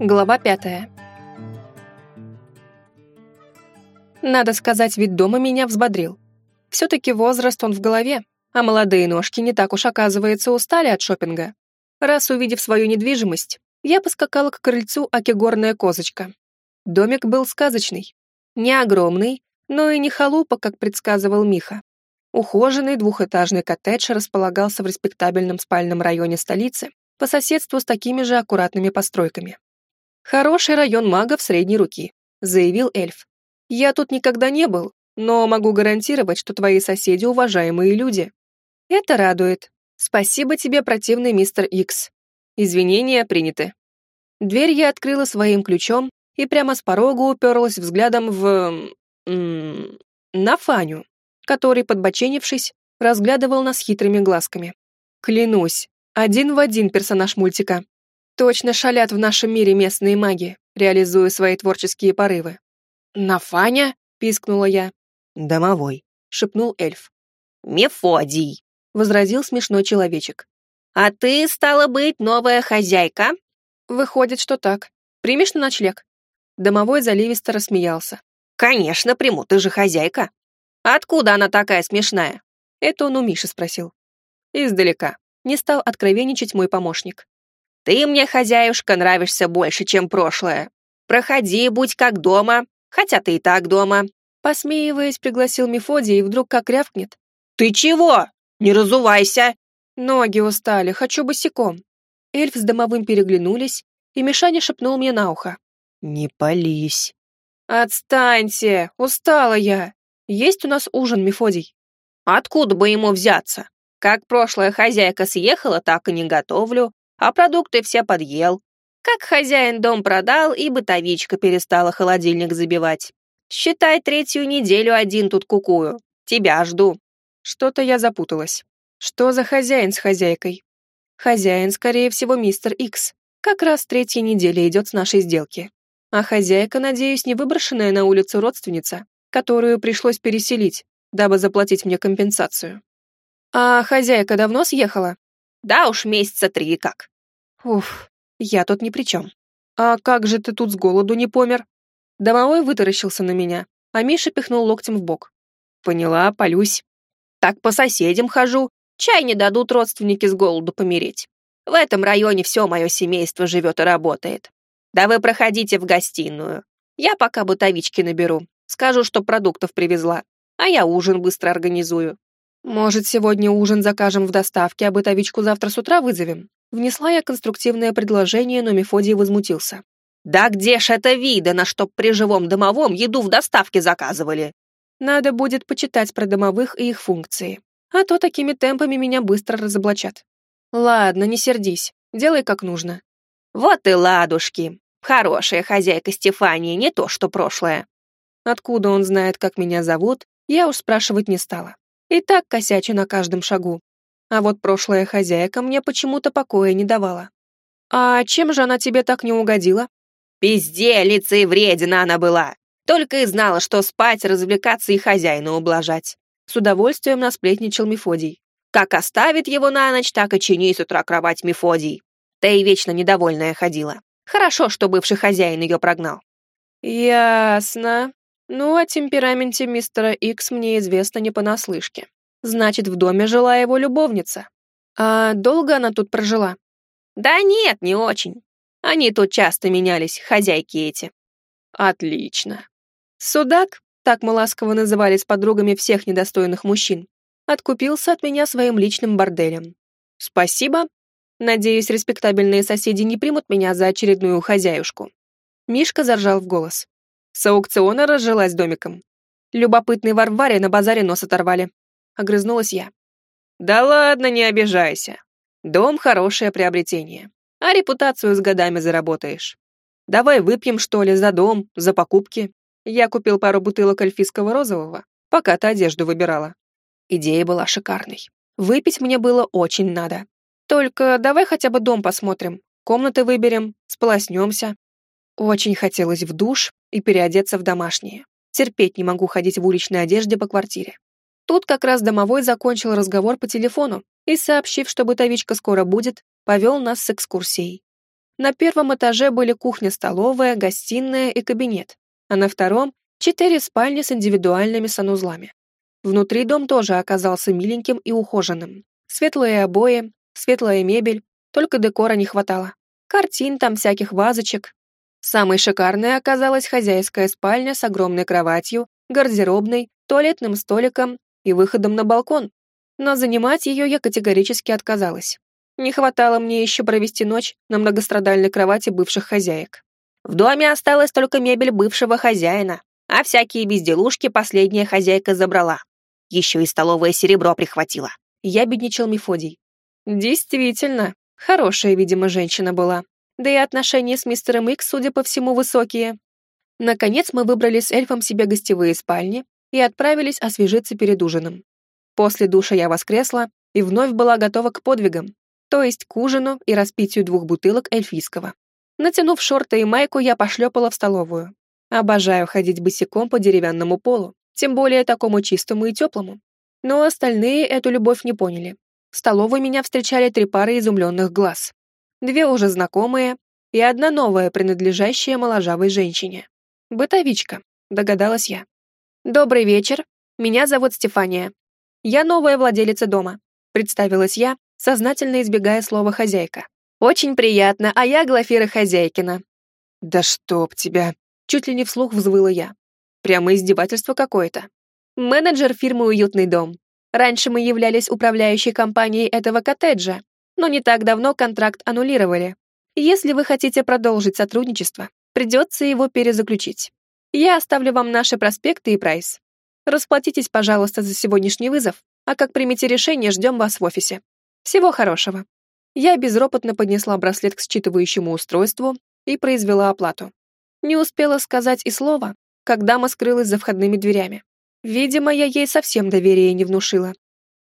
Глава пятая. Надо сказать, вид дома меня взбодрил. Все-таки возраст он в голове, а молодые ножки не так уж, оказывается, устали от шопинга. Раз увидев свою недвижимость, я поскакала к крыльцу Акигорная козочка. Домик был сказочный. Не огромный, но и не халупа, как предсказывал Миха. Ухоженный двухэтажный коттедж располагался в респектабельном спальном районе столицы по соседству с такими же аккуратными постройками. «Хороший район магов средней руки», — заявил эльф. «Я тут никогда не был, но могу гарантировать, что твои соседи уважаемые люди». «Это радует. Спасибо тебе, противный мистер Икс. Извинения приняты». Дверь я открыла своим ключом и прямо с порога уперлась взглядом в... М на Фаню, который, подбоченившись, разглядывал нас хитрыми глазками. Клянусь, один в один персонаж мультика. Точно шалят в нашем мире местные маги, реализуя свои творческие порывы. «Нафаня?» — пискнула я. «Домовой», — шепнул эльф. «Мефодий», — возразил смешной человечек. «А ты, стала быть, новая хозяйка?» «Выходит, что так. Примешь на ночлег?» Домовой заливисто рассмеялся. «Конечно приму, ты же хозяйка. Откуда она такая смешная?» Это он у Миши спросил. Издалека. Не стал откровенничать мой помощник. Ты мне, хозяюшка, нравишься больше, чем прошлое. Проходи, будь как дома, хотя ты и так дома». Посмеиваясь, пригласил Мефодий и вдруг как рявкнет. «Ты чего? Не разувайся!» «Ноги устали, хочу босиком». Эльф с домовым переглянулись, и Мишаня шепнул мне на ухо. «Не пались». «Отстаньте! Устала я! Есть у нас ужин, Мефодий?» «Откуда бы ему взяться? Как прошлая хозяйка съехала, так и не готовлю а продукты все подъел. Как хозяин дом продал, и бытовичка перестала холодильник забивать. Считай, третью неделю один тут кукую. Тебя жду. Что-то я запуталась. Что за хозяин с хозяйкой? Хозяин, скорее всего, мистер Икс. Как раз третья неделя идет с нашей сделки. А хозяйка, надеюсь, не выброшенная на улицу родственница, которую пришлось переселить, дабы заплатить мне компенсацию. А хозяйка давно съехала? Да уж, месяца три как. Уф, я тут ни при чем. А как же ты тут с голоду не помер? Домовой вытаращился на меня, а Миша пихнул локтем в бок. Поняла, полюсь. Так по соседям хожу. Чай не дадут родственники с голоду помереть. В этом районе все мое семейство живет и работает. Да вы проходите в гостиную. Я пока бытовички наберу. Скажу, что продуктов привезла. А я ужин быстро организую. Может, сегодня ужин закажем в доставке, а бытовичку завтра с утра вызовем? Внесла я конструктивное предложение, но Мефодий возмутился. «Да где ж это видано, чтоб при живом домовом еду в доставке заказывали?» Надо будет почитать про домовых и их функции. А то такими темпами меня быстро разоблачат. Ладно, не сердись. Делай как нужно. Вот и ладушки. Хорошая хозяйка Стефания, не то что прошлое. Откуда он знает, как меня зовут, я уж спрашивать не стала. И так косячу на каждом шагу. А вот прошлая хозяйка мне почему-то покоя не давала. А чем же она тебе так не угодила? Пизделица и вредина она была. Только и знала, что спать, развлекаться и хозяина ублажать. С удовольствием насплетничал Мефодий. Как оставит его на ночь, так и чини с утра кровать Мефодий. Да и вечно недовольная ходила. Хорошо, что бывший хозяин ее прогнал. Ясно. Ну, о темпераменте мистера Икс мне известно не понаслышке. Значит, в доме жила его любовница. А долго она тут прожила? Да нет, не очень. Они тут часто менялись, хозяйки эти. Отлично. Судак, так мы ласково называли с подругами всех недостойных мужчин, откупился от меня своим личным борделем. Спасибо. Надеюсь, респектабельные соседи не примут меня за очередную хозяюшку. Мишка заржал в голос. С аукциона разжилась домиком. Любопытный Варваре на базаре нос оторвали огрызнулась я. «Да ладно, не обижайся. Дом — хорошее приобретение, а репутацию с годами заработаешь. Давай выпьем, что ли, за дом, за покупки. Я купил пару бутылок эльфийского розового, пока ты одежду выбирала. Идея была шикарной. Выпить мне было очень надо. Только давай хотя бы дом посмотрим, комнаты выберем, сполоснемся. Очень хотелось в душ и переодеться в домашнее. Терпеть не могу ходить в уличной одежде по квартире. Тут как раз домовой закончил разговор по телефону и, сообщив, что бытовичка скоро будет, повел нас с экскурсией. На первом этаже были кухня-столовая, гостиная и кабинет, а на втором — четыре спальни с индивидуальными санузлами. Внутри дом тоже оказался миленьким и ухоженным. Светлые обои, светлая мебель, только декора не хватало. Картин там всяких вазочек. Самой шикарной оказалась хозяйская спальня с огромной кроватью, гардеробной, туалетным столиком и выходом на балкон. Но занимать ее я категорически отказалась. Не хватало мне еще провести ночь на многострадальной кровати бывших хозяек. В доме осталась только мебель бывшего хозяина, а всякие безделушки последняя хозяйка забрала. Еще и столовое серебро прихватила. Я бедничал Мефодий. Действительно, хорошая, видимо, женщина была. Да и отношения с мистером Икс, судя по всему, высокие. Наконец мы выбрали с эльфом себе гостевые спальни и отправились освежиться перед ужином. После душа я воскресла и вновь была готова к подвигам, то есть к ужину и распитию двух бутылок эльфийского. Натянув шорты и майку, я пошлепала в столовую. Обожаю ходить босиком по деревянному полу, тем более такому чистому и теплому. Но остальные эту любовь не поняли. В столовой меня встречали три пары изумленных глаз. Две уже знакомые и одна новая, принадлежащая моложавой женщине. Бытовичка, догадалась я. «Добрый вечер. Меня зовут Стефания. Я новая владелица дома», представилась я, сознательно избегая слова «хозяйка». «Очень приятно, а я Глафира Хозяйкина». «Да чтоб тебя!» Чуть ли не вслух взвыла я. Прямо издевательство какое-то. Менеджер фирмы «Уютный дом». Раньше мы являлись управляющей компанией этого коттеджа, но не так давно контракт аннулировали. Если вы хотите продолжить сотрудничество, придется его перезаключить. Я оставлю вам наши проспекты и прайс. Расплатитесь, пожалуйста, за сегодняшний вызов, а как примете решение, ждем вас в офисе. Всего хорошего. Я безропотно поднесла браслет к считывающему устройству и произвела оплату. Не успела сказать и слова, как дама скрылась за входными дверями. Видимо, я ей совсем доверия не внушила.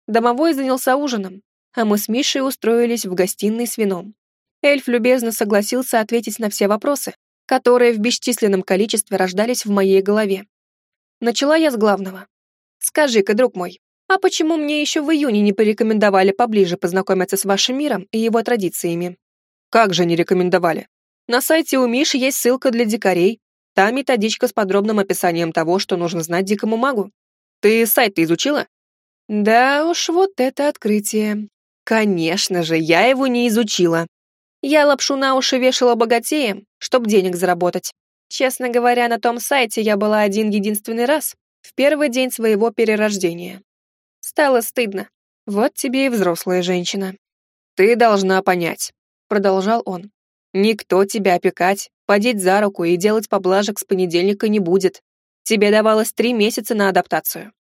Домовой занялся ужином, а мы с Мишей устроились в гостиной с вином. Эльф любезно согласился ответить на все вопросы, которые в бесчисленном количестве рождались в моей голове. Начала я с главного. «Скажи-ка, друг мой, а почему мне еще в июне не порекомендовали поближе познакомиться с вашим миром и его традициями? Как же не рекомендовали? На сайте у Миши есть ссылка для дикарей. Там методичка с подробным описанием того, что нужно знать дикому магу. Ты сайт-то изучила? Да уж, вот это открытие. Конечно же, я его не изучила. Я лапшу на уши вешала богатеем, чтоб денег заработать. Честно говоря, на том сайте я была один единственный раз, в первый день своего перерождения. Стало стыдно. Вот тебе и взрослая женщина. Ты должна понять, продолжал он. Никто тебя опекать, подеть за руку и делать поблажек с понедельника не будет. Тебе давалось три месяца на адаптацию.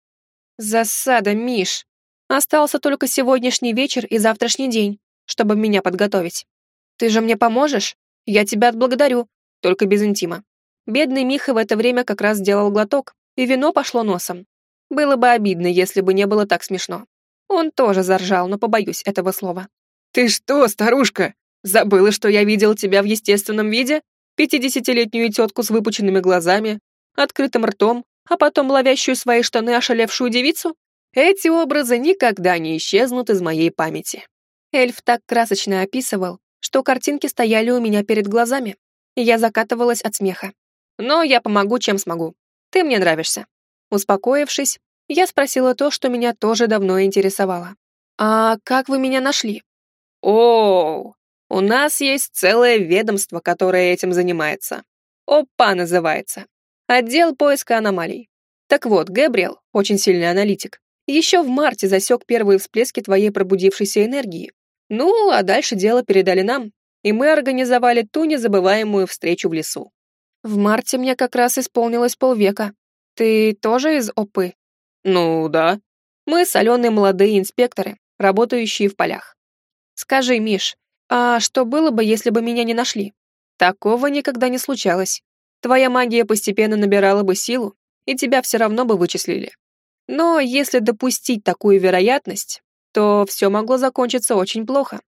Засада, Миш. Остался только сегодняшний вечер и завтрашний день, чтобы меня подготовить. Ты же мне поможешь? Я тебя отблагодарю, только без интима. Бедный Миха в это время как раз сделал глоток, и вино пошло носом. Было бы обидно, если бы не было так смешно. Он тоже заржал, но побоюсь этого слова. «Ты что, старушка? Забыла, что я видел тебя в естественном виде? Пятидесятилетнюю тетку с выпученными глазами, открытым ртом, а потом ловящую свои штаны ошалевшую девицу? Эти образы никогда не исчезнут из моей памяти». Эльф так красочно описывал, что картинки стояли у меня перед глазами, я закатывалась от смеха. «Но я помогу, чем смогу. Ты мне нравишься. Успокоившись, я спросила то, что меня тоже давно интересовало. «А как вы меня нашли?» «О, у нас есть целое ведомство, которое этим занимается. ОПА называется. Отдел поиска аномалий. Так вот, Гэбриэл, очень сильный аналитик, еще в марте засек первые всплески твоей пробудившейся энергии. Ну, а дальше дело передали нам, и мы организовали ту незабываемую встречу в лесу. В марте мне как раз исполнилось полвека, «Ты тоже из ОПы?» «Ну, да. Мы соленые молодые инспекторы, работающие в полях. Скажи, Миш, а что было бы, если бы меня не нашли? Такого никогда не случалось. Твоя магия постепенно набирала бы силу, и тебя все равно бы вычислили. Но если допустить такую вероятность, то все могло закончиться очень плохо.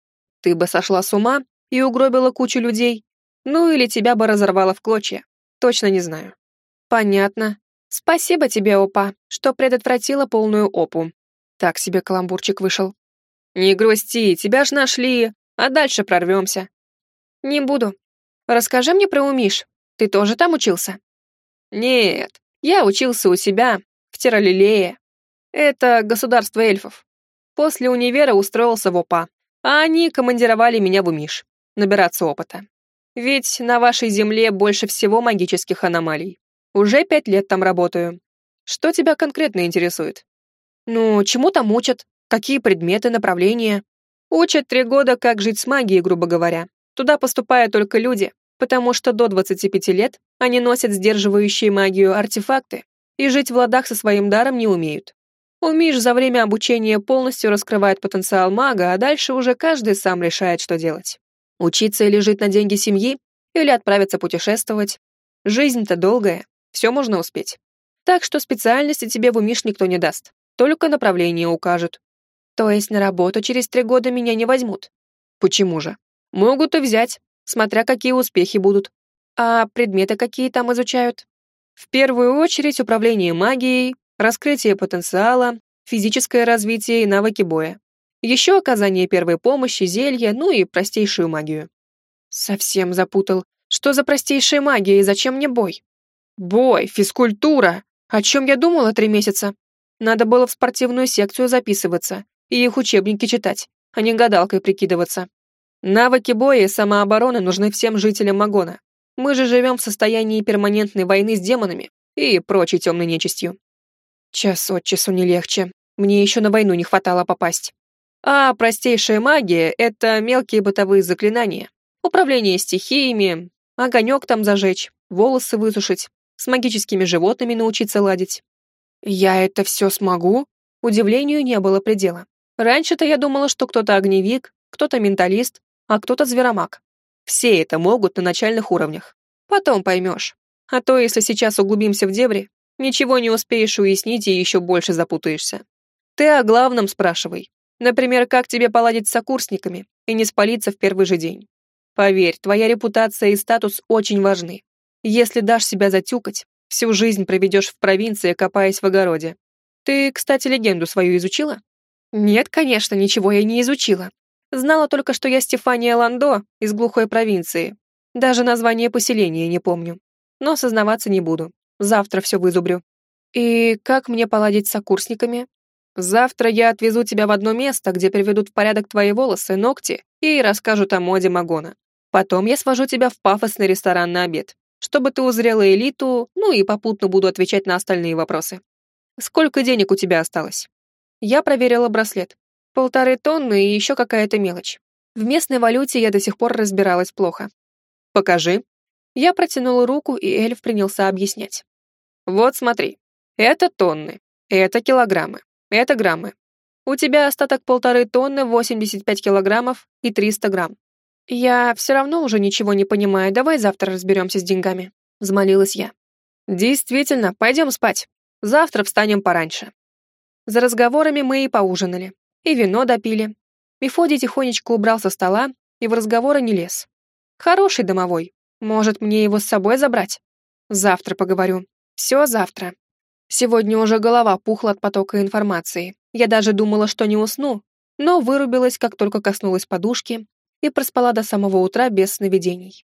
Ты бы сошла с ума и угробила кучу людей, ну или тебя бы разорвало в клочья. Точно не знаю. Понятно. Спасибо тебе, Опа, что предотвратила полную опу. Так себе каламбурчик вышел. Не грусти, тебя ж нашли, а дальше прорвемся. Не буду. Расскажи мне про Умиш. Ты тоже там учился? Нет, я учился у себя, в Тералилее. Это государство эльфов. После универа устроился в ОПА, а они командировали меня в Умиш, набираться опыта. Ведь на вашей земле больше всего магических аномалий. Уже пять лет там работаю. Что тебя конкретно интересует? Ну, чему там учат? Какие предметы, направления? Учат три года, как жить с магией, грубо говоря. Туда поступают только люди, потому что до 25 лет они носят сдерживающие магию артефакты и жить в ладах со своим даром не умеют. Умиш за время обучения полностью раскрывает потенциал мага, а дальше уже каждый сам решает, что делать. Учиться или жить на деньги семьи, или отправиться путешествовать. Жизнь-то долгая, все можно успеть. Так что специальности тебе в Умиш никто не даст, только направление укажут. То есть на работу через три года меня не возьмут? Почему же? Могут и взять, смотря какие успехи будут. А предметы какие там изучают? В первую очередь управление магией, раскрытие потенциала, физическое развитие и навыки боя. Еще оказание первой помощи, зелья, ну и простейшую магию. Совсем запутал. Что за простейшая магия и зачем мне бой? Бой, физкультура. О чем я думала три месяца? Надо было в спортивную секцию записываться и их учебники читать, а не гадалкой прикидываться. Навыки боя и самообороны нужны всем жителям Магона. Мы же живем в состоянии перманентной войны с демонами и прочей темной нечистью. Час от часу не легче. Мне еще на войну не хватало попасть. А простейшая магия — это мелкие бытовые заклинания. Управление стихиями, огонек там зажечь, волосы высушить, с магическими животными научиться ладить. Я это все смогу? Удивлению не было предела. Раньше-то я думала, что кто-то огневик, кто-то менталист, а кто-то зверомаг. Все это могут на начальных уровнях. Потом поймешь. А то, если сейчас углубимся в дебри, Ничего не успеешь уяснить и еще больше запутаешься. Ты о главном спрашивай. Например, как тебе поладить с сокурсниками и не спалиться в первый же день. Поверь, твоя репутация и статус очень важны. Если дашь себя затюкать, всю жизнь проведешь в провинции, копаясь в огороде. Ты, кстати, легенду свою изучила? Нет, конечно, ничего я не изучила. Знала только, что я Стефания Ландо из глухой провинции. Даже название поселения не помню. Но сознаваться не буду. Завтра все вызубрю. И как мне поладить с сокурсниками? Завтра я отвезу тебя в одно место, где приведут в порядок твои волосы, ногти и расскажут о моде Магона. Потом я свожу тебя в пафосный ресторан на обед, чтобы ты узрела элиту, ну и попутно буду отвечать на остальные вопросы. Сколько денег у тебя осталось? Я проверила браслет. Полторы тонны и еще какая-то мелочь. В местной валюте я до сих пор разбиралась плохо. Покажи. Я протянула руку, и эльф принялся объяснять. «Вот смотри, это тонны, это килограммы, это граммы. У тебя остаток полторы тонны, 85 килограммов и 300 грамм. Я все равно уже ничего не понимаю, давай завтра разберемся с деньгами», — взмолилась я. «Действительно, пойдем спать. Завтра встанем пораньше». За разговорами мы и поужинали, и вино допили. Мефодий тихонечко убрал со стола и в разговоры не лез. Хороший домовой, может, мне его с собой забрать? Завтра поговорю. Все завтра. Сегодня уже голова пухла от потока информации. Я даже думала, что не усну, но вырубилась, как только коснулась подушки, и проспала до самого утра без сновидений.